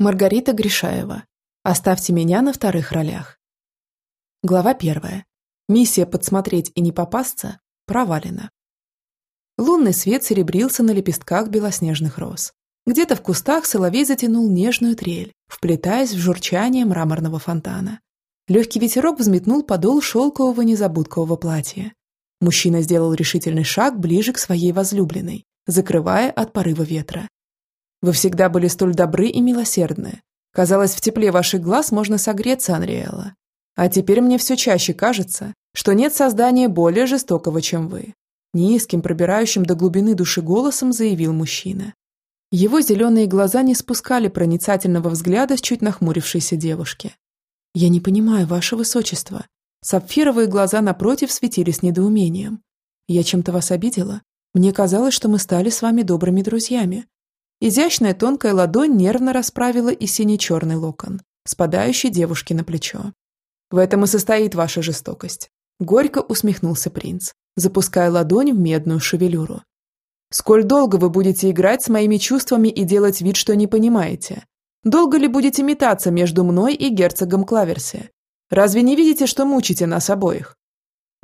Маргарита Гришаева. Оставьте меня на вторых ролях. Глава первая. Миссия подсмотреть и не попасться провалена. Лунный свет серебрился на лепестках белоснежных роз. Где-то в кустах соловей затянул нежную трель, вплетаясь в журчание мраморного фонтана. Легкий ветерок взметнул подол шелкового незабудкового платья. Мужчина сделал решительный шаг ближе к своей возлюбленной, закрывая от порыва ветра. Вы всегда были столь добры и милосердны. Казалось, в тепле ваших глаз можно согреться, Анриэла. А теперь мне все чаще кажется, что нет создания более жестокого, чем вы. Низким, пробирающим до глубины души голосом заявил мужчина. Его зеленые глаза не спускали проницательного взгляда с чуть нахмурившейся девушки. «Я не понимаю, ваше высочество». Сапфировые глаза напротив светились недоумением. «Я чем-то вас обидела? Мне казалось, что мы стали с вами добрыми друзьями. Изящная тонкая ладонь нервно расправила и сине-черный локон, спадающий девушке на плечо. «В этом и состоит ваша жестокость», – горько усмехнулся принц, запуская ладонь в медную шевелюру. «Сколь долго вы будете играть с моими чувствами и делать вид, что не понимаете? Долго ли будете метаться между мной и герцогом Клаверси? Разве не видите, что мучите нас обоих?»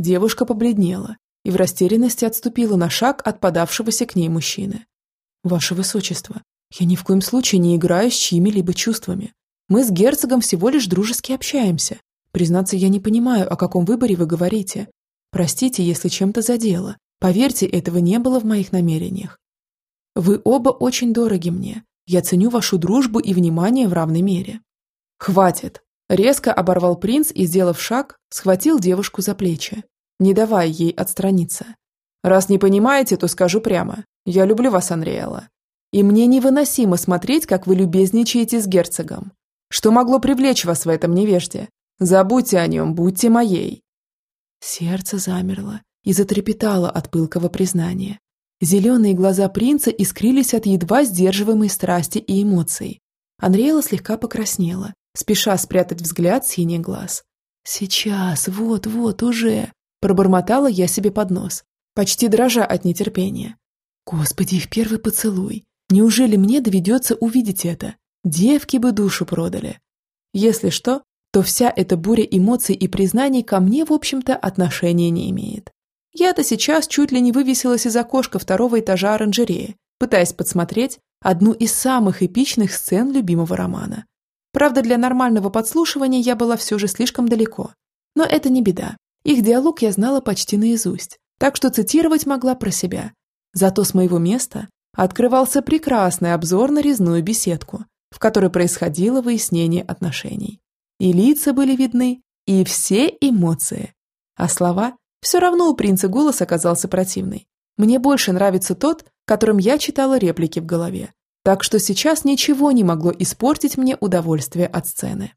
Девушка побледнела и в растерянности отступила на шаг от подавшегося к ней мужчины. «Ваше высочество, я ни в коем случае не играю с чьими-либо чувствами. Мы с герцогом всего лишь дружески общаемся. Признаться, я не понимаю, о каком выборе вы говорите. Простите, если чем-то задело. Поверьте, этого не было в моих намерениях. Вы оба очень дороги мне. Я ценю вашу дружбу и внимание в равной мере». «Хватит!» Резко оборвал принц и, сделав шаг, схватил девушку за плечи, не давая ей отстраниться. «Раз не понимаете, то скажу прямо. Я люблю вас, Анриэла. И мне невыносимо смотреть, как вы любезничаете с герцогом. Что могло привлечь вас в этом невежде? Забудьте о нем, будьте моей». Сердце замерло и затрепетало от пылкого признания. Зеленые глаза принца искрились от едва сдерживаемой страсти и эмоций. Анриэла слегка покраснела, спеша спрятать взгляд синий глаз. «Сейчас, вот-вот, уже!» Пробормотала я себе под нос, почти дрожа от нетерпения. Господи, их первый поцелуй. Неужели мне доведется увидеть это? Девки бы душу продали. Если что, то вся эта буря эмоций и признаний ко мне, в общем-то, отношения не имеет. Я-то сейчас чуть ли не вывесилась из окошка второго этажа оранжереи, пытаясь подсмотреть одну из самых эпичных сцен любимого романа. Правда, для нормального подслушивания я была все же слишком далеко. Но это не беда. Их диалог я знала почти наизусть, так что цитировать могла про себя, Зато с моего места открывался прекрасный обзор на резную беседку, в которой происходило выяснение отношений. И лица были видны, и все эмоции. А слова все равно у принца голос оказался противный. Мне больше нравится тот, которым я читала реплики в голове. Так что сейчас ничего не могло испортить мне удовольствие от сцены.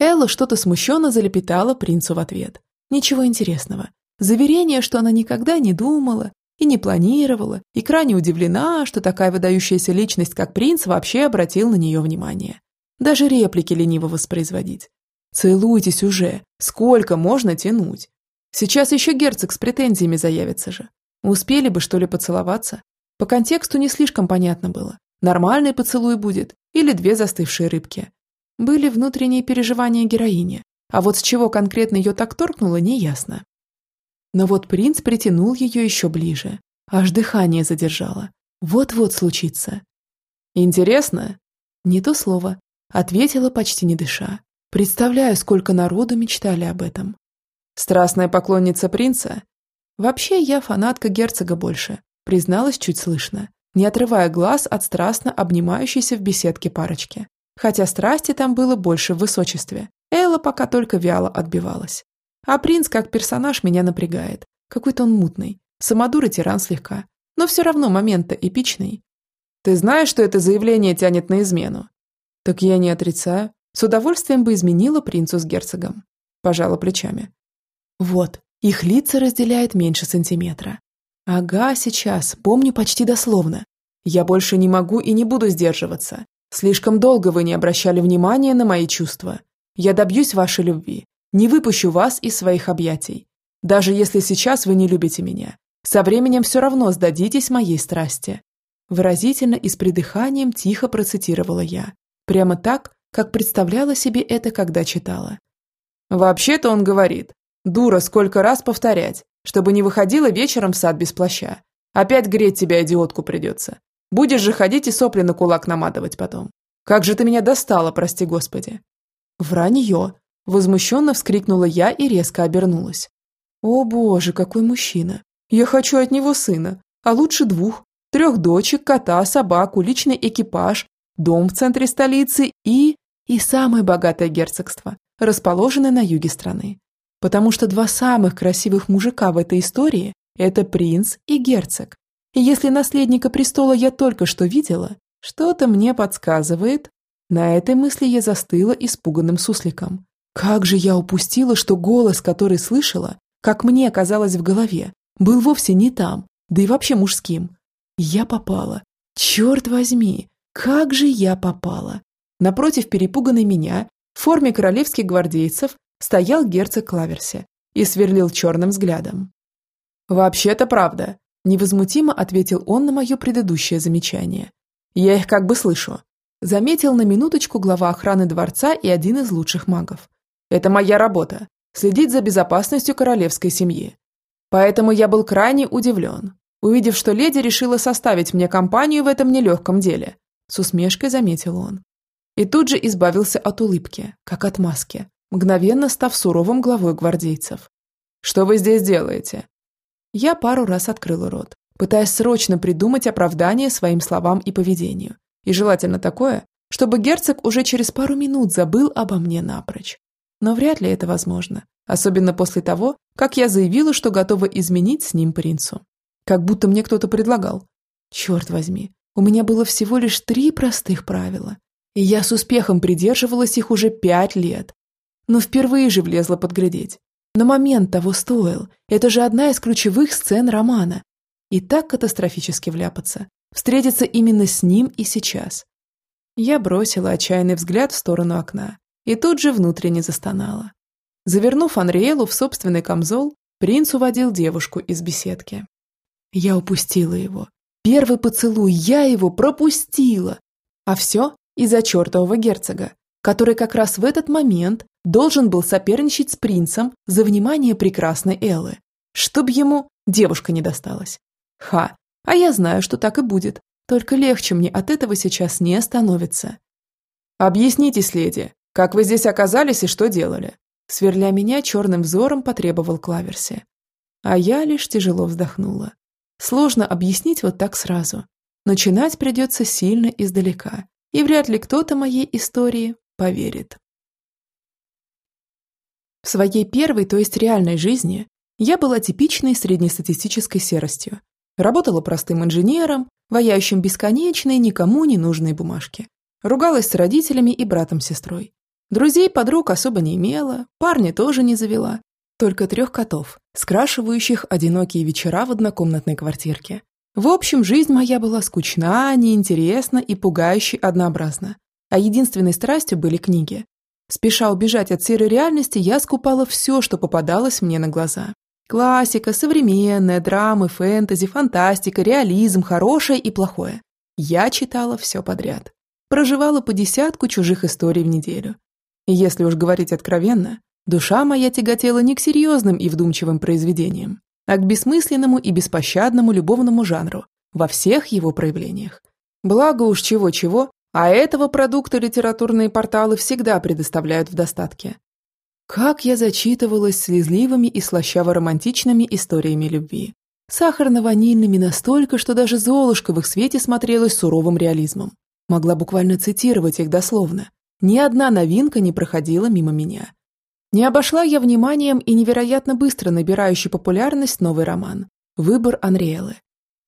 Элла что-то смущенно залепетала принцу в ответ. Ничего интересного. Заверение, что она никогда не думала, и не планировала, и крайне удивлена, что такая выдающаяся личность, как принц, вообще обратил на нее внимание. Даже реплики лениво воспроизводить. «Целуйтесь уже! Сколько можно тянуть? Сейчас еще герцог с претензиями заявится же. Успели бы, что ли, поцеловаться? По контексту не слишком понятно было. Нормальный поцелуй будет или две застывшие рыбки. Были внутренние переживания героини, а вот с чего конкретно ее так торкнуло, неясно. Но вот принц притянул ее еще ближе. Аж дыхание задержало. Вот-вот случится. «Интересно?» «Не то слово», — ответила почти не дыша. «Представляю, сколько народу мечтали об этом». «Страстная поклонница принца?» «Вообще я фанатка герцога больше», — призналась чуть слышно, не отрывая глаз от страстно обнимающейся в беседке парочки. Хотя страсти там было больше в высочестве. Элла пока только вяло отбивалась. А принц как персонаж меня напрягает. Какой-то он мутный. Самодур и тиран слегка. Но все равно момент-то эпичный. Ты знаешь, что это заявление тянет на измену? Так я не отрицаю. С удовольствием бы изменила принцу с герцогом. Пожала плечами. Вот, их лица разделяет меньше сантиметра. Ага, сейчас, помню почти дословно. Я больше не могу и не буду сдерживаться. Слишком долго вы не обращали внимания на мои чувства. Я добьюсь вашей любви. Не выпущу вас из своих объятий. Даже если сейчас вы не любите меня, со временем все равно сдадитесь моей страсти. Выразительно и с придыханием тихо процитировала я, Прямо так, как представляла себе это, когда читала. Вообще-то он говорит, дура, сколько раз повторять, чтобы не выходила вечером в сад без плаща. Опять греть тебя, идиотку, придется. Будешь же ходить и сопли на кулак наматывать потом. Как же ты меня достала, прости господи. Вранье. Возмущенно вскрикнула я и резко обернулась. О боже, какой мужчина. Я хочу от него сына, а лучше двух. Трех дочек, кота, собаку, личный экипаж, дом в центре столицы и... и самое богатое герцогство, расположенное на юге страны. Потому что два самых красивых мужика в этой истории – это принц и герцог. И если наследника престола я только что видела, что-то мне подсказывает. На этой мысли я застыла испуганным сусликом. Как же я упустила, что голос, который слышала, как мне казалось в голове, был вовсе не там, да и вообще мужским. Я попала. Черт возьми, как же я попала. Напротив перепуганной меня, в форме королевских гвардейцев, стоял герцог Клаверси и сверлил черным взглядом. «Вообще-то правда», – невозмутимо ответил он на мое предыдущее замечание. «Я их как бы слышу», – заметил на минуточку глава охраны дворца и один из лучших магов. «Это моя работа – следить за безопасностью королевской семьи. Поэтому я был крайне удивлен, увидев, что леди решила составить мне компанию в этом нелегком деле. С усмешкой заметил он. И тут же избавился от улыбки, как от маски, мгновенно став суровым главой гвардейцев. «Что вы здесь делаете?» Я пару раз открыла рот, пытаясь срочно придумать оправдание своим словам и поведению. И желательно такое, чтобы герцог уже через пару минут забыл обо мне напрочь. Но вряд ли это возможно, особенно после того, как я заявила, что готова изменить с ним принцу. Как будто мне кто-то предлагал. Черт возьми, у меня было всего лишь три простых правила, и я с успехом придерживалась их уже пять лет. Но впервые же влезла подглядеть. Но момент того стоил, это же одна из ключевых сцен романа. И так катастрофически вляпаться, встретиться именно с ним и сейчас. Я бросила отчаянный взгляд в сторону окна и тут же внутренне застонала. Завернув Анриэлу в собственный камзол, принц уводил девушку из беседки. Я упустила его. Первый поцелуй, я его пропустила. А все из-за чертового герцога, который как раз в этот момент должен был соперничать с принцем за внимание прекрасной Эллы, чтоб ему девушка не досталась. Ха, а я знаю, что так и будет, только легче мне от этого сейчас не становится. «Объяснитесь, леди, как вы здесь оказались и что делали?» Сверля меня черным взором потребовал Клаверси. А я лишь тяжело вздохнула. Сложно объяснить вот так сразу. Начинать придется сильно издалека, и вряд ли кто-то моей истории поверит. В своей первой, то есть реальной жизни, я была типичной среднестатистической серостью. Работала простым инженером, ваяющим бесконечные, никому не нужные бумажки. Ругалась с родителями и братом-сестрой. Друзей, подруг особо не имела, парня тоже не завела. Только трех котов, скрашивающих одинокие вечера в однокомнатной квартирке. В общем, жизнь моя была скучна, неинтересна и пугающе однообразна. А единственной страстью были книги. Спеша убежать от серой реальности, я скупала все, что попадалось мне на глаза. Классика, современная, драмы, фэнтези, фантастика, реализм, хорошее и плохое. Я читала все подряд. Проживала по десятку чужих историй в неделю. Если уж говорить откровенно, душа моя тяготела не к серьезным и вдумчивым произведениям, а к бессмысленному и беспощадному любовному жанру во всех его проявлениях. Благо уж чего-чего, а этого продукта литературные порталы всегда предоставляют в достатке. Как я зачитывалась слезливыми и слащаво-романтичными историями любви. Сахарно-ванильными настолько, что даже Золушка в их свете смотрелась суровым реализмом. Могла буквально цитировать их дословно, ни одна новинка не проходила мимо меня. Не обошла я вниманием и невероятно быстро набирающий популярность новый роман «Выбор Анриэлы».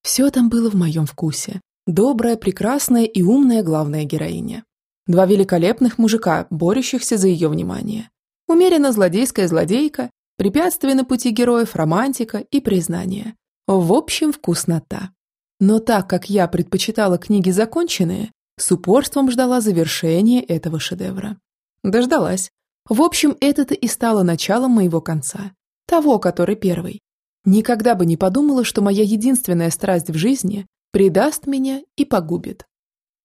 Все там было в моем вкусе. Добрая, прекрасная и умная главная героиня. Два великолепных мужика, борющихся за ее внимание. Умеренно злодейская злодейка, препятствие на пути героев, романтика и признание. В общем, вкуснота. Но так как я предпочитала книги законченные, с упорством ждала завершения этого шедевра. Дождалась. В общем, это-то и стало началом моего конца. Того, который первый. Никогда бы не подумала, что моя единственная страсть в жизни предаст меня и погубит.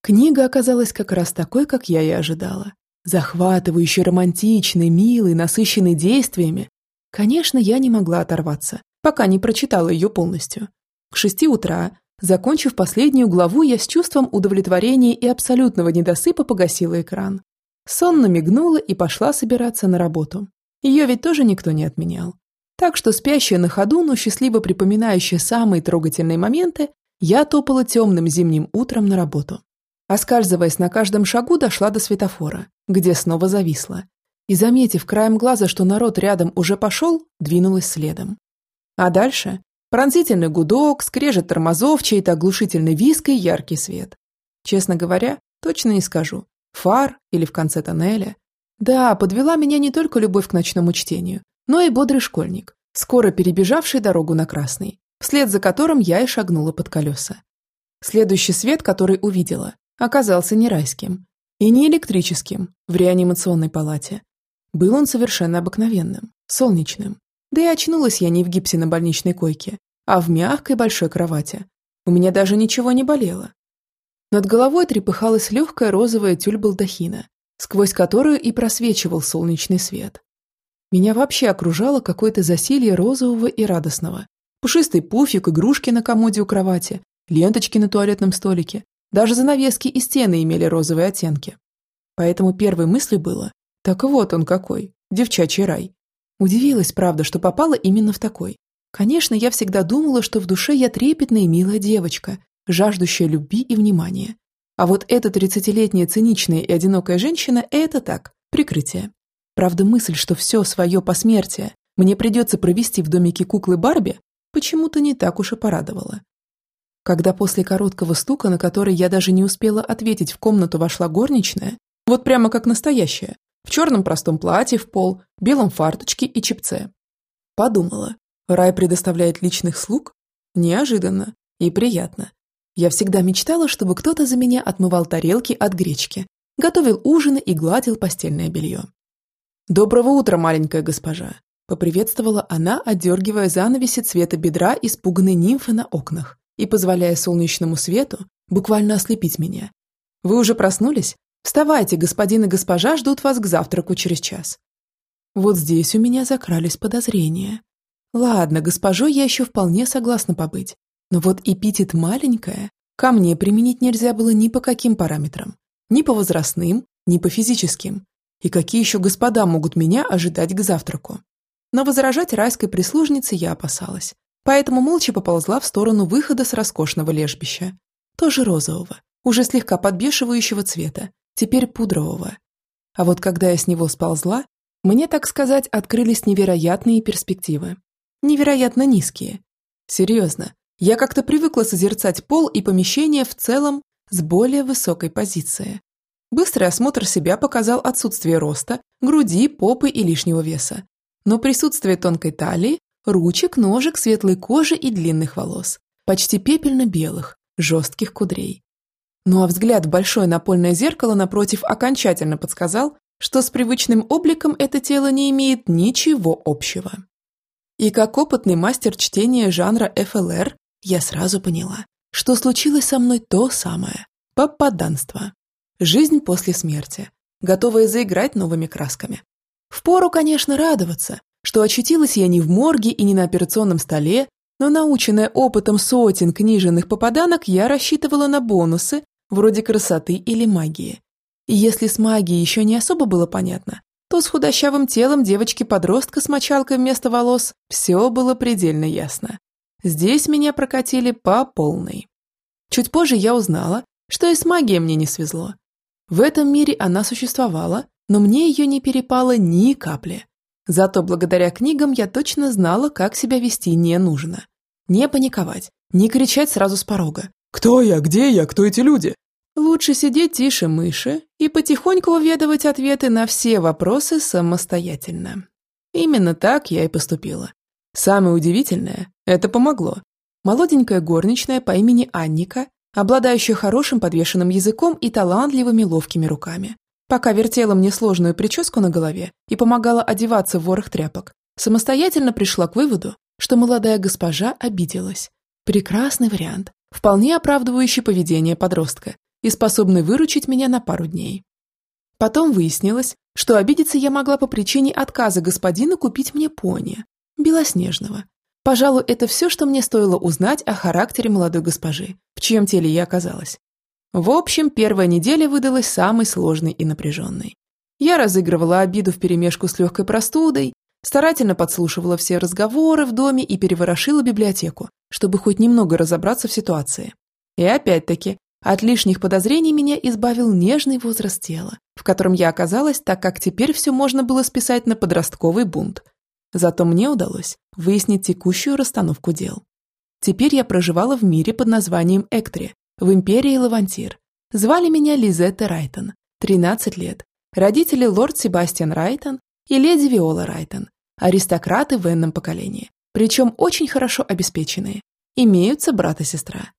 Книга оказалась как раз такой, как я и ожидала. Захватывающей, романтичной, милой, насыщенной действиями. Конечно, я не могла оторваться, пока не прочитала ее полностью. К шести утра, закончив последнюю главу, я с чувством удовлетворения и абсолютного недосыпа погасила экран. Сонно мигнула и пошла собираться на работу. Ее ведь тоже никто не отменял. Так что спящая на ходу, но счастливо припоминающая самые трогательные моменты, я топала темным зимним утром на работу. Оскальзываясь на каждом шагу, дошла до светофора, где снова зависла. И, заметив краем глаза, что народ рядом уже пошел, двинулась следом. А дальше пронзительный гудок, скрежет тормозов, чей-то оглушительный виск и яркий свет. Честно говоря, точно не скажу, фар или в конце тоннеля. Да, подвела меня не только любовь к ночному чтению, но и бодрый школьник, скоро перебежавший дорогу на красный, вслед за которым я и шагнула под колеса. Следующий свет, который увидела, оказался не райским и не электрическим в реанимационной палате. Был он совершенно обыкновенным, солнечным. Да и очнулась я не в гипсе на больничной койке, а в мягкой большой кровати. У меня даже ничего не болело. Над головой трепыхалась легкая розовая тюль балдахина, сквозь которую и просвечивал солнечный свет. Меня вообще окружало какое-то засилье розового и радостного. Пушистый пуфик, игрушки на комоде у кровати, ленточки на туалетном столике. Даже занавески и стены имели розовые оттенки. Поэтому первой мыслью было «Так вот он какой, девчачий рай». Удивилась, правда, что попала именно в такой. Конечно, я всегда думала, что в душе я трепетная и милая девочка, жаждущая любви и внимания. А вот эта тридцатилетняя циничная и одинокая женщина – это так, прикрытие. Правда, мысль, что все свое посмертие мне придется провести в домике куклы Барби, почему-то не так уж и порадовала. Когда после короткого стука, на который я даже не успела ответить, в комнату вошла горничная, вот прямо как настоящая, в черном простом платье в пол, белом фарточке и чипце. Подумала, рай предоставляет личных слуг? Неожиданно и приятно. Я всегда мечтала, чтобы кто-то за меня отмывал тарелки от гречки, готовил ужины и гладил постельное белье. «Доброго утра, маленькая госпожа!» – поприветствовала она, отдергивая занавеси цвета бедра испуганной нимфы на окнах и позволяя солнечному свету буквально ослепить меня. «Вы уже проснулись? Вставайте, господин и госпожа ждут вас к завтраку через час». Вот здесь у меня закрались подозрения. Ладно, госпожой я еще вполне согласна побыть, но вот эпитет «маленькая» ко мне применить нельзя было ни по каким параметрам. Ни по возрастным, ни по физическим. И какие еще господа могут меня ожидать к завтраку? Но возражать райской прислужнице я опасалась, поэтому молча поползла в сторону выхода с роскошного лежбища. Тоже розового, уже слегка подбешивающего цвета, теперь пудрового. А вот когда я с него сползла, мне, так сказать, открылись невероятные перспективы. Невероятно низкие. Серьезно, я как-то привыкла созерцать пол и помещение в целом с более высокой позиции. Быстрый осмотр себя показал отсутствие роста, груди, попы и лишнего веса. Но присутствие тонкой талии, ручек, ножек, светлой кожи и длинных волос. Почти пепельно-белых, жестких кудрей. Ну а взгляд в большое напольное зеркало напротив окончательно подсказал, что с привычным обликом это тело не имеет ничего общего. И как опытный мастер чтения жанра ФЛР, я сразу поняла, что случилось со мной то самое – попаданство. Жизнь после смерти, готовая заиграть новыми красками. Впору, конечно, радоваться, что очутилась я не в морге и не на операционном столе, но наученная опытом сотен книженных попаданок, я рассчитывала на бонусы, вроде красоты или магии. И если с магией еще не особо было понятно, то с худощавым телом девочки-подростка с мочалкой вместо волос все было предельно ясно. Здесь меня прокатили по полной. Чуть позже я узнала, что и с магией мне не свезло. В этом мире она существовала, но мне ее не перепало ни капли. Зато благодаря книгам я точно знала, как себя вести не нужно. Не паниковать, не кричать сразу с порога. «Кто я? Где я? Кто эти люди?» Лучше сидеть тише мыши и потихоньку выведывать ответы на все вопросы самостоятельно. Именно так я и поступила. Самое удивительное – это помогло. Молоденькая горничная по имени Анника обладающая хорошим подвешенным языком и талантливыми ловкими руками. Пока вертела мне сложную прическу на голове и помогала одеваться в ворох тряпок, самостоятельно пришла к выводу, что молодая госпожа обиделась. Прекрасный вариант, вполне оправдывающий поведение подростка. И способный выручить меня на пару дней. Потом выяснилось, что обидеться я могла по причине отказа господина купить мне пони, белоснежного. Пожалуй, это все, что мне стоило узнать о характере молодой госпожи, в чьем теле я оказалась. В общем, первая неделя выдалась самой сложной и напряженной. Я разыгрывала обиду вперемешку с легкой простудой, старательно подслушивала все разговоры в доме и переворошила библиотеку, чтобы хоть немного разобраться в ситуации. И опять-таки, от лишних подозрений меня избавил нежный возраст тела, в котором я оказалась, так как теперь все можно было списать на подростковый бунт. Зато мне удалось выяснить текущую расстановку дел. Теперь я проживала в мире под названием Эктри, в империи Лавантир. Звали меня Лизетта Райтон, 13 лет. Родители лорд Себастьян Райтон и леди Виола Райтон, аристократы в энном поколении, причем очень хорошо обеспеченные. Имеются брат и сестра.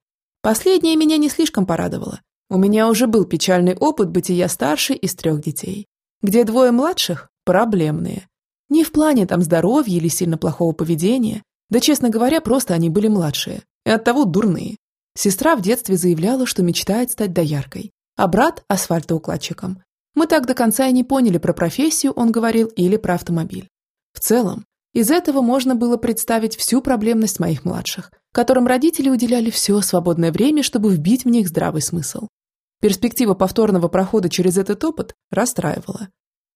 Последнее меня не слишком порадовало. У меня уже был печальный опыт бытия старшей из трех детей, где двое младших – проблемные. Не в плане там здоровья или сильно плохого поведения, да, честно говоря, просто они были младшие, и оттого дурные. Сестра в детстве заявляла, что мечтает стать дояркой, а брат – асфальтоукладчиком. Мы так до конца и не поняли, про профессию он говорил или про автомобиль. В целом, из этого можно было представить всю проблемность моих младших – которым родители уделяли все свободное время, чтобы вбить в них здравый смысл. Перспектива повторного прохода через этот опыт расстраивала.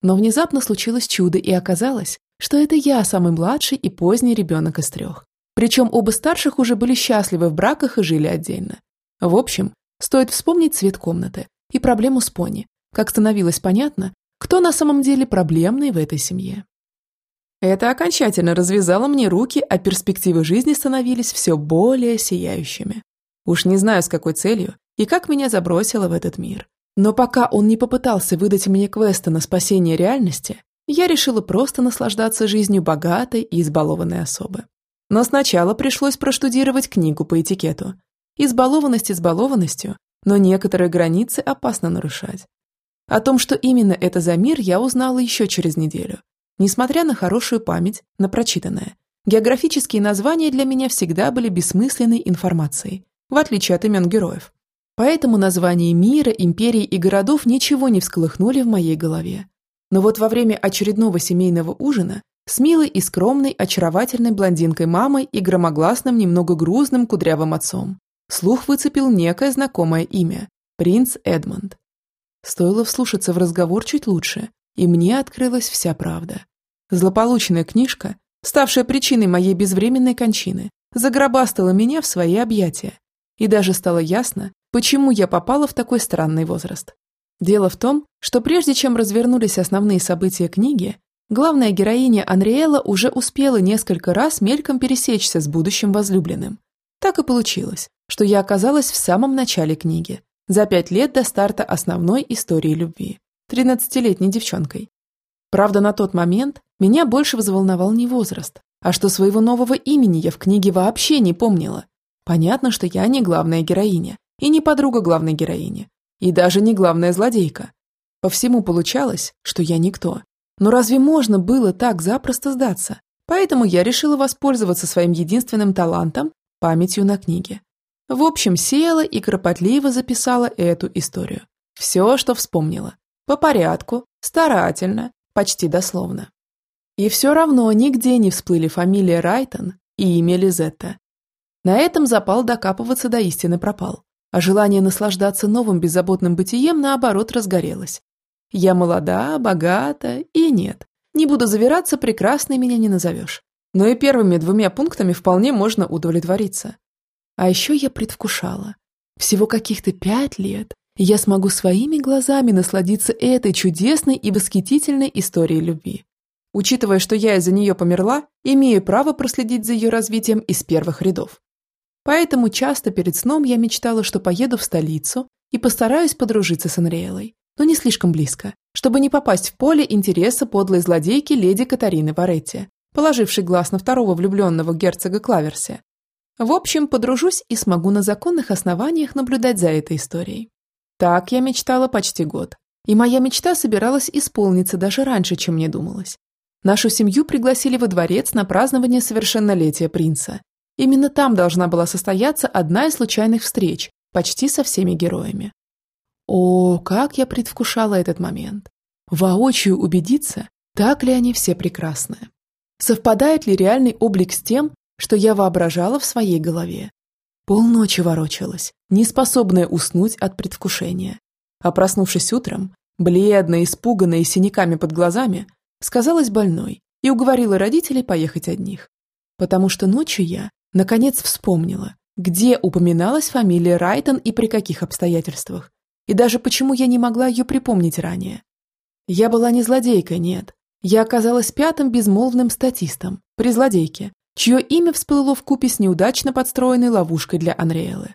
Но внезапно случилось чудо, и оказалось, что это я самый младший и поздний ребенок из трех. Причем оба старших уже были счастливы в браках и жили отдельно. В общем, стоит вспомнить цвет комнаты и проблему с пони, как становилось понятно, кто на самом деле проблемный в этой семье. Это окончательно развязало мне руки, а перспективы жизни становились все более сияющими. Уж не знаю, с какой целью и как меня забросило в этот мир. Но пока он не попытался выдать мне квесты на спасение реальности, я решила просто наслаждаться жизнью богатой и избалованной особы. Но сначала пришлось проштудировать книгу по этикету. Избалованность избалованностью, но некоторые границы опасно нарушать. О том, что именно это за мир, я узнала еще через неделю, Несмотря на хорошую память, на прочитанное, географические названия для меня всегда были бессмысленной информацией, в отличие от имен героев. Поэтому названия мира, империй и городов ничего не всколыхнули в моей голове. Но вот во время очередного семейного ужина с милой и скромной, очаровательной блондинкой мамой и громогласным, немного грузным, кудрявым отцом, слух выцепил некое знакомое имя – принц Эдмонд. Стоило вслушаться в разговор чуть лучше, и мне открылась вся правда. Злополучная книжка, ставшая причиной моей безвременной кончины, загробастала меня в свои объятия. И даже стало ясно, почему я попала в такой странный возраст. Дело в том, что прежде чем развернулись основные события книги, главная героиня Анриэла уже успела несколько раз мельком пересечься с будущим возлюбленным. Так и получилось, что я оказалась в самом начале книги, за пять лет до старта основной истории любви, 13-летней девчонкой. Правда, на тот момент меня больше взволновал не возраст, а что своего нового имени я в книге вообще не помнила. Понятно, что я не главная героиня, и не подруга главной героини, и даже не главная злодейка. По всему получалось, что я никто. Но разве можно было так запросто сдаться? Поэтому я решила воспользоваться своим единственным талантом – памятью на книге. В общем, села и кропотливо записала эту историю. Все, что вспомнила. По порядку, старательно, почти дословно. И все равно нигде не всплыли фамилия Райтон и имя Лизетта. На этом запал докапываться до истины пропал, а желание наслаждаться новым беззаботным бытием, наоборот, разгорелось. Я молода, богата и нет. Не буду завираться, прекрасной меня не назовешь. Но и первыми двумя пунктами вполне можно удовлетвориться. А еще я предвкушала. Всего каких-то пять лет, я смогу своими глазами насладиться этой чудесной и восхитительной историей любви. Учитывая, что я из-за нее померла, имею право проследить за ее развитием из первых рядов. Поэтому часто перед сном я мечтала, что поеду в столицу и постараюсь подружиться с Анриэлой, но не слишком близко, чтобы не попасть в поле интереса подлой злодейки леди Катарины Варетти, положившей глаз на второго влюбленного герцога Клаверси. В общем, подружусь и смогу на законных основаниях наблюдать за этой историей. Так я мечтала почти год. И моя мечта собиралась исполниться даже раньше, чем мне думалось. Нашу семью пригласили во дворец на празднование совершеннолетия принца. Именно там должна была состояться одна из случайных встреч, почти со всеми героями. О, как я предвкушала этот момент. Воочию убедиться, так ли они все прекрасны. Совпадает ли реальный облик с тем, что я воображала в своей голове? Полночи ворочалась, неспособная уснуть от предвкушения. А проснувшись утром, бледная, испуганная и синяками под глазами, сказалась больной и уговорила родителей поехать одних. Потому что ночью я, наконец, вспомнила, где упоминалась фамилия Райтон и при каких обстоятельствах, и даже почему я не могла ее припомнить ранее. Я была не злодейкой, нет. Я оказалась пятым безмолвным статистом при злодейке, чье имя всплыло в купе с неудачно подстроенной ловушкой для Анриэлы.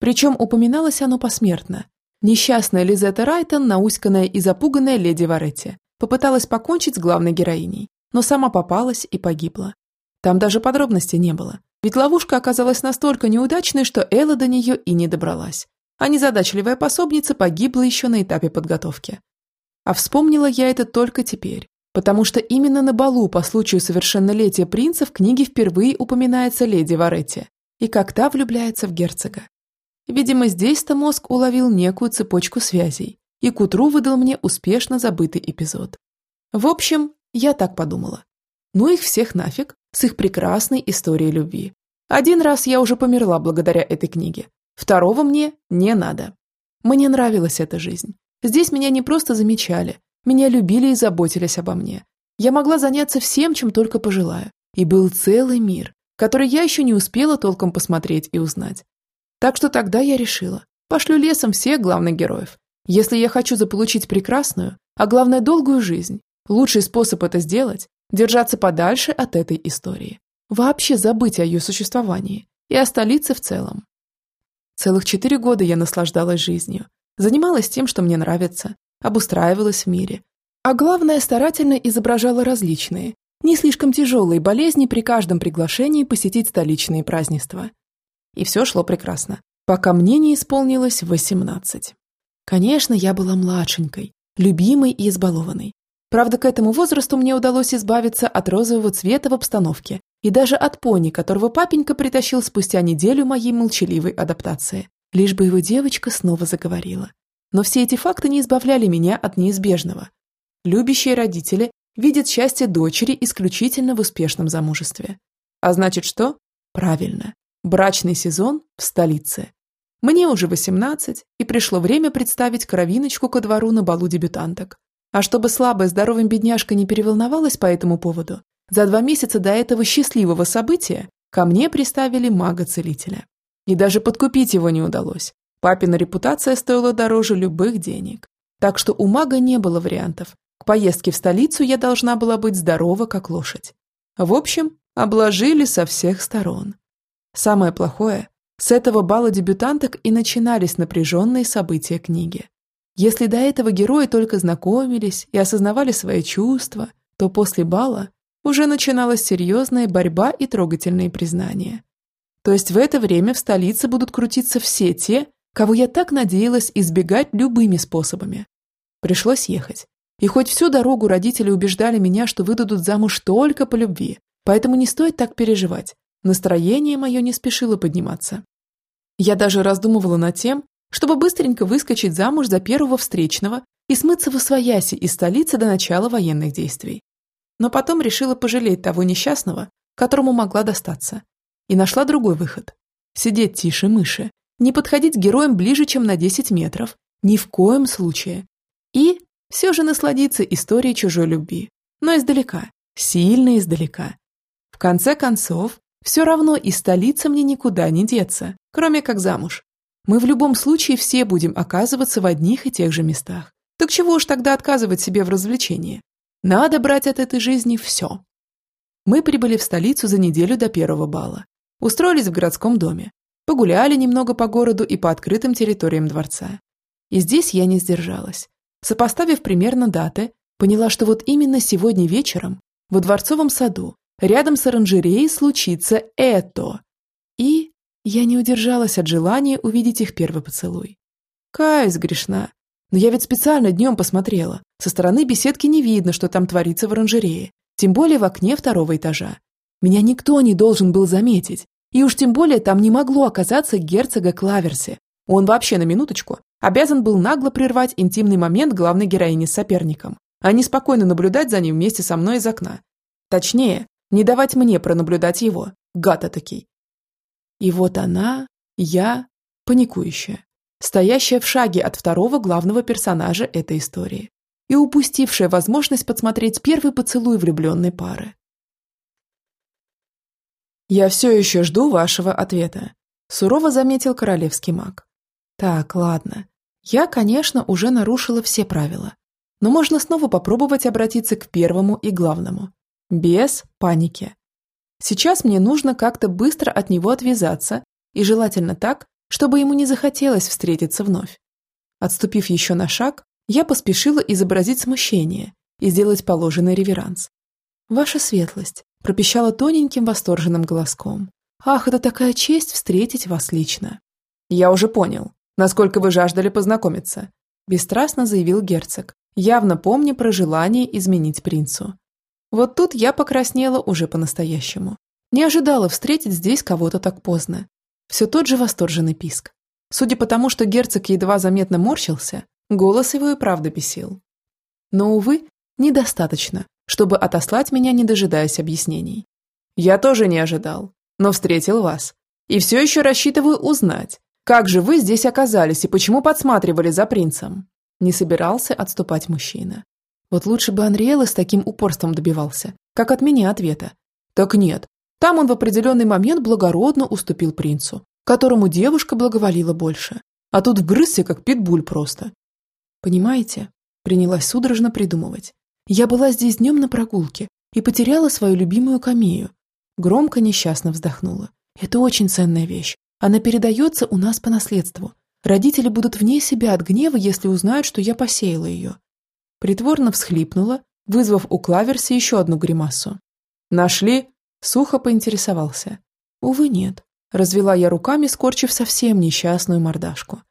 Причем упоминалось оно посмертно. Несчастная Лизетта Райтон, науськанная и запуганная леди Варетти, попыталась покончить с главной героиней, но сама попалась и погибла. Там даже подробностей не было, ведь ловушка оказалась настолько неудачной, что Элла до нее и не добралась, а незадачливая пособница погибла еще на этапе подготовки. А вспомнила я это только теперь, потому что именно на балу по случаю совершеннолетия принца в книге впервые упоминается леди Варетти, и как та влюбляется в герцога. Видимо, здесь-то мозг уловил некую цепочку связей и к утру выдал мне успешно забытый эпизод. В общем, я так подумала. Ну их всех нафиг с их прекрасной историей любви. Один раз я уже померла благодаря этой книге, второго мне не надо. Мне нравилась эта жизнь. Здесь меня не просто замечали, меня любили и заботились обо мне. Я могла заняться всем, чем только пожелаю. И был целый мир, который я еще не успела толком посмотреть и узнать. Так что тогда я решила, пошлю лесом всех главных героев. Если я хочу заполучить прекрасную, а главное долгую жизнь, лучший способ это сделать – держаться подальше от этой истории. Вообще забыть о ее существовании и о столице в целом. Целых четыре года я наслаждалась жизнью, Занималась тем, что мне нравится, обустраивалась в мире. А главное, старательно изображала различные, не слишком тяжелые болезни при каждом приглашении посетить столичные празднества. И все шло прекрасно, пока мне не исполнилось 18. Конечно, я была младшенькой, любимой и избалованной. Правда, к этому возрасту мне удалось избавиться от розового цвета в обстановке и даже от пони, которого папенька притащил спустя неделю моей молчаливой адаптации лишь бы его девочка снова заговорила. Но все эти факты не избавляли меня от неизбежного. Любящие родители видят счастье дочери исключительно в успешном замужестве. А значит что? Правильно. Брачный сезон в столице. Мне уже 18, и пришло время представить кровиночку ко двору на балу дебютанток. А чтобы слабая здоровым бедняжка не переволновалась по этому поводу, за два месяца до этого счастливого события ко мне приставили мага-целителя. И даже подкупить его не удалось. Папина репутация стоила дороже любых денег. Так что у мага не было вариантов. К поездке в столицу я должна была быть здорова, как лошадь. В общем, обложили со всех сторон. Самое плохое, с этого бала дебютанток и начинались напряженные события книги. Если до этого герои только знакомились и осознавали свои чувства, то после бала уже начиналась серьезная борьба и трогательные признания. То есть в это время в столице будут крутиться все те, кого я так надеялась избегать любыми способами. Пришлось ехать. И хоть всю дорогу родители убеждали меня, что выдадут замуж только по любви, поэтому не стоит так переживать. Настроение мое не спешило подниматься. Я даже раздумывала над тем, чтобы быстренько выскочить замуж за первого встречного и смыться в освояси из столицы до начала военных действий. Но потом решила пожалеть того несчастного, которому могла достаться, и нашла другой выход. Сидеть тише мыши, не подходить к героям ближе, чем на 10 метров, ни в коем случае. И все же насладиться историей чужой любви, но издалека, сильно издалека. В конце концов, все равно из столицы мне никуда не деться, кроме как замуж. Мы в любом случае все будем оказываться в одних и тех же местах. Так чего уж тогда отказывать себе в развлечении? Надо брать от этой жизни все. Мы прибыли в столицу за неделю до первого бала. Устроились в городском доме. Погуляли немного по городу и по открытым территориям дворца. И здесь я не сдержалась. Сопоставив примерно даты, поняла, что вот именно сегодня вечером во дворцовом саду рядом с оранжереей случится это. И я не удержалась от желания увидеть их первый поцелуй. Каюсь грешна. Но я ведь специально днем посмотрела. Со стороны беседки не видно, что там творится в оранжерее. Тем более в окне второго этажа. Меня никто не должен был заметить. И уж тем более там не могло оказаться герцога Клаверси. Он вообще на минуточку обязан был нагло прервать интимный момент главной героини с соперником, а не спокойно наблюдать за ним вместе со мной из окна. Точнее, не давать мне пронаблюдать его, гад этакий. И вот она, я, паникующая, стоящая в шаге от второго главного персонажа этой истории и упустившая возможность подсмотреть первый поцелуй влюбленной пары. «Я все еще жду вашего ответа», – сурово заметил королевский маг. «Так, ладно. Я, конечно, уже нарушила все правила, но можно снова попробовать обратиться к первому и главному. Без паники. Сейчас мне нужно как-то быстро от него отвязаться, и желательно так, чтобы ему не захотелось встретиться вновь. Отступив еще на шаг, я поспешила изобразить смущение и сделать положенный реверанс. «Ваша светлость», – пропищала тоненьким восторженным голоском. «Ах, это такая честь встретить вас лично!» «Я уже понял, насколько вы жаждали познакомиться», – бесстрастно заявил герцог, явно помня про желание изменить принцу. Вот тут я покраснела уже по-настоящему. Не ожидала встретить здесь кого-то так поздно. Все тот же восторженный писк. Судя по тому, что герцог едва заметно морщился, голос его и правда бесил. Но, увы, недостаточно, чтобы отослать меня, не дожидаясь объяснений. Я тоже не ожидал, но встретил вас. И все еще рассчитываю узнать, как же вы здесь оказались и почему подсматривали за принцем. Не собирался отступать мужчина. Вот лучше бы Анриэла с таким упорством добивался, как от меня ответа. Так нет, там он в определенный момент благородно уступил принцу, которому девушка благоволила больше. А тут вгрызся, как питбуль просто. Понимаете? Принялась судорожно придумывать. Я была здесь днем на прогулке и потеряла свою любимую камею. Громко несчастно вздохнула. Это очень ценная вещь. Она передается у нас по наследству. Родители будут вне себя от гнева, если узнают, что я посеяла ее. Притворно всхлипнула, вызвав у Клаверси еще одну гримасу. «Нашли?» Сухо поинтересовался. Увы, нет. Развела я руками, скорчив совсем несчастную мордашку.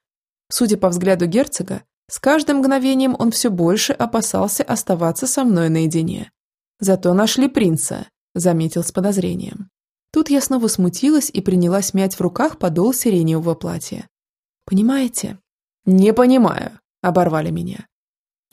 Судя по взгляду герцога, с каждым мгновением он все больше опасался оставаться со мной наедине. Зато нашли принца, заметил с подозрением. Тут я снова смутилась и принялась мять в руках подол сиреневого платья. «Понимаете?» «Не понимаю», – оборвали меня.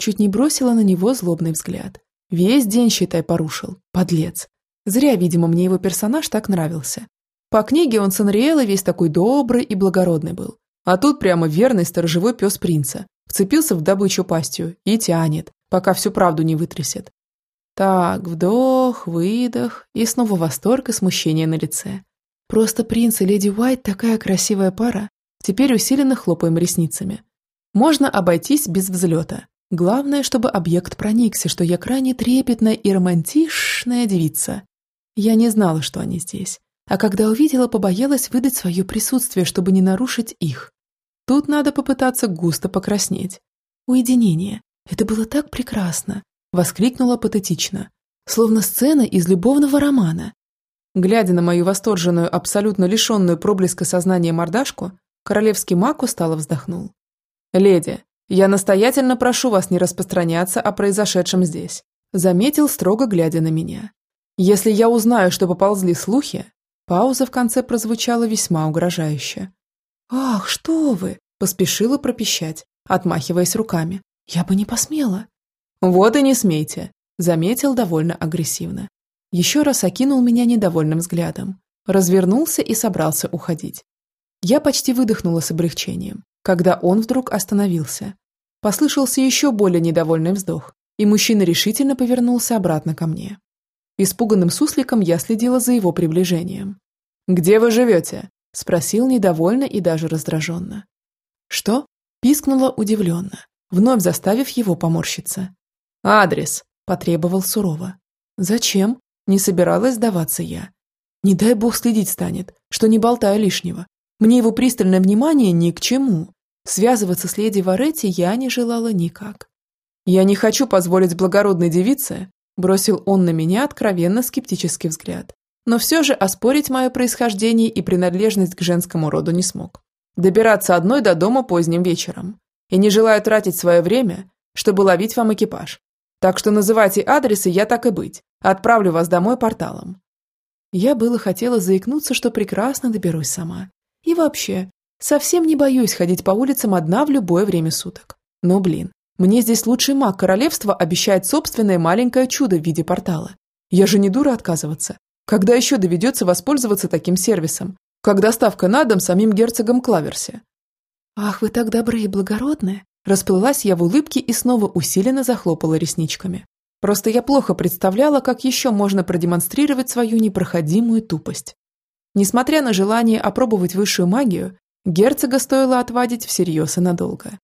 Чуть не бросила на него злобный взгляд. Весь день, считай, порушил. Подлец. Зря, видимо, мне его персонаж так нравился. По книге он с Анриэла весь такой добрый и благородный был. А тут прямо верный сторожевой пес принца. Вцепился в добычу пастью и тянет, пока всю правду не вытрясет. Так, вдох, выдох и снова восторг и смущение на лице. Просто принц и леди Уайт такая красивая пара. Теперь усиленно хлопаем ресницами. Можно обойтись без взлета. Главное, чтобы объект проникся, что я крайне трепетная и романтичная девица. Я не знала, что они здесь, а когда увидела, побоялась выдать свое присутствие, чтобы не нарушить их. Тут надо попытаться густо покраснеть. Уединение. Это было так прекрасно, воскликнула патетично, словно сцена из любовного романа. Глядя на мою восторженную, абсолютно лишенную проблеска сознания мордашку, королевский маг устало вздохнул. «Леди, я настоятельно прошу вас не распространяться о произошедшем здесь», заметил, строго глядя на меня. Если я узнаю, что поползли слухи...» Пауза в конце прозвучала весьма угрожающе. «Ах, что вы!» – поспешила пропищать, отмахиваясь руками. «Я бы не посмела». «Вот и не смейте», – заметил довольно агрессивно. Еще раз окинул меня недовольным взглядом. Развернулся и собрался уходить. Я почти выдохнула с облегчением, когда он вдруг остановился. Послышался еще более недовольный вздох, и мужчина решительно повернулся обратно ко мне. Испуганным сусликом я следила за его приближением. «Где вы живете?» – спросил недовольно и даже раздраженно. «Что?» – пискнула удивленно, вновь заставив его поморщиться. «Адрес», – потребовал сурово. «Зачем?» – не собиралась сдаваться я. «Не дай бог следить станет, что не болтаю лишнего. Мне его пристальное внимание ни к чему. Связываться с леди Варетти я не желала никак. Я не хочу позволить благородной девице Бросил он на меня откровенно скептический взгляд. Но все же оспорить мое происхождение и принадлежность к женскому роду не смог. Добираться одной до дома поздним вечером. И не желаю тратить свое время, чтобы ловить вам экипаж. Так что называйте адресы, я так и быть. Отправлю вас домой порталом. Я было хотела заикнуться, что прекрасно доберусь сама. И вообще, Совсем не боюсь ходить по улицам одна в любое время суток. Но, блин, мне здесь лучший маг королевства обещает собственное маленькое чудо в виде портала. Я же не дура отказываться. Когда еще доведется воспользоваться таким сервисом? Как доставка на дом самим герцогом Клаверси? Ах, вы так добры и благородны. Расплылась я в улыбке и снова усиленно захлопала ресничками. Просто я плохо представляла, как еще можно продемонстрировать свою непроходимую тупость. Несмотря на желание опробовать высшую магию, Герцога стоило отвадить всерьез и надолго.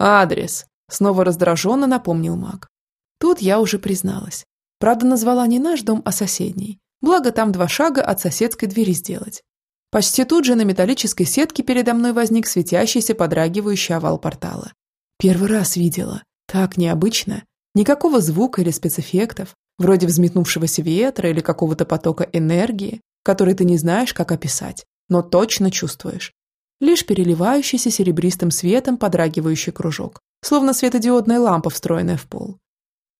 «Адрес», – снова раздраженно напомнил маг. Тут я уже призналась. Правда, назвала не наш дом, а соседний. Благо, там два шага от соседской двери сделать. Почти тут же на металлической сетке передо мной возник светящийся подрагивающий овал портала. Первый раз видела. Так необычно. Никакого звука или спецэффектов, вроде взметнувшегося ветра или какого-то потока энергии, который ты не знаешь, как описать, но точно чувствуешь лишь переливающийся серебристым светом подрагивающий кружок, словно светодиодная лампа, встроенная в пол.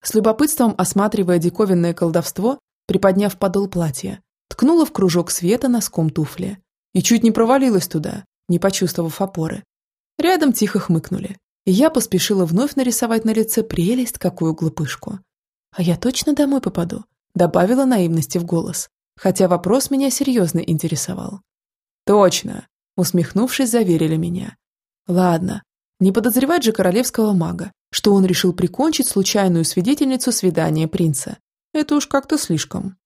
С любопытством осматривая диковинное колдовство, приподняв подол платья, ткнула в кружок света носком туфли и чуть не провалилась туда, не почувствовав опоры. Рядом тихо хмыкнули, и я поспешила вновь нарисовать на лице прелесть, какую глупышку. «А я точно домой попаду?» добавила наивности в голос, хотя вопрос меня серьезно интересовал. «Точно!» Усмехнувшись, заверили меня. Ладно, не подозревать же королевского мага, что он решил прикончить случайную свидетельницу свидания принца. Это уж как-то слишком.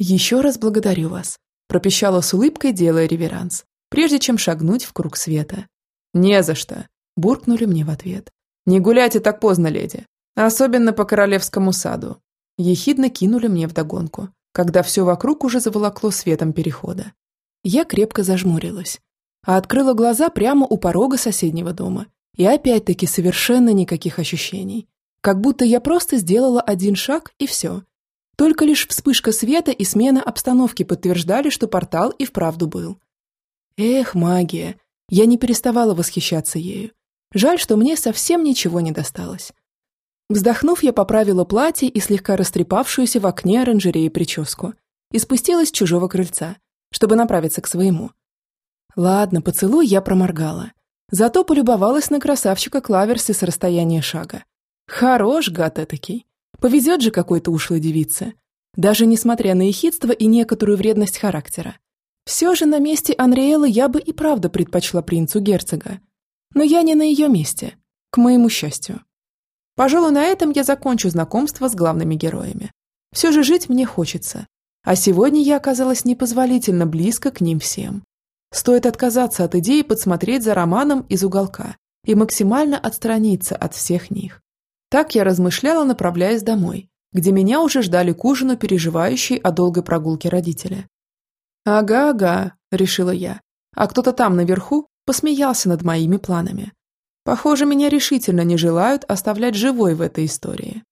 «Еще раз благодарю вас», – пропищала с улыбкой, делая реверанс, прежде чем шагнуть в круг света. «Не за что», – буркнули мне в ответ. «Не гуляйте так поздно, леди, особенно по королевскому саду». Ехидно кинули мне вдогонку, когда все вокруг уже заволокло светом перехода. Я крепко зажмурилась, а открыла глаза прямо у порога соседнего дома. И опять-таки совершенно никаких ощущений. Как будто я просто сделала один шаг и все. Только лишь вспышка света и смена обстановки подтверждали, что портал и вправду был. Эх, магия. Я не переставала восхищаться ею. Жаль, что мне совсем ничего не досталось. Вздохнув, я поправила платье и слегка растрепавшуюся в окне оранжереи прическу и спустилась с чужого крыльца, чтобы направиться к своему. Ладно, поцелуй я проморгала. Зато полюбовалась на красавчика Клаверси с расстояния шага. Хорош гад этакий. Повезет же какой-то ушлой девице. Даже несмотря на ехидство и некоторую вредность характера. Все же на месте Анриэла я бы и правда предпочла принцу герцога. Но я не на ее месте, к моему счастью. Пожалуй, на этом я закончу знакомство с главными героями. Все же жить мне хочется. А сегодня я оказалась непозволительно близко к ним всем. Стоит отказаться от идеи подсмотреть за романом из уголка и максимально отстраниться от всех них. Так я размышляла, направляясь домой, где меня уже ждали к ужину переживающие о долгой прогулке родители. «Ага-ага», – решила я, а кто-то там наверху посмеялся над моими планами. Похоже, меня решительно не желают оставлять живой в этой истории.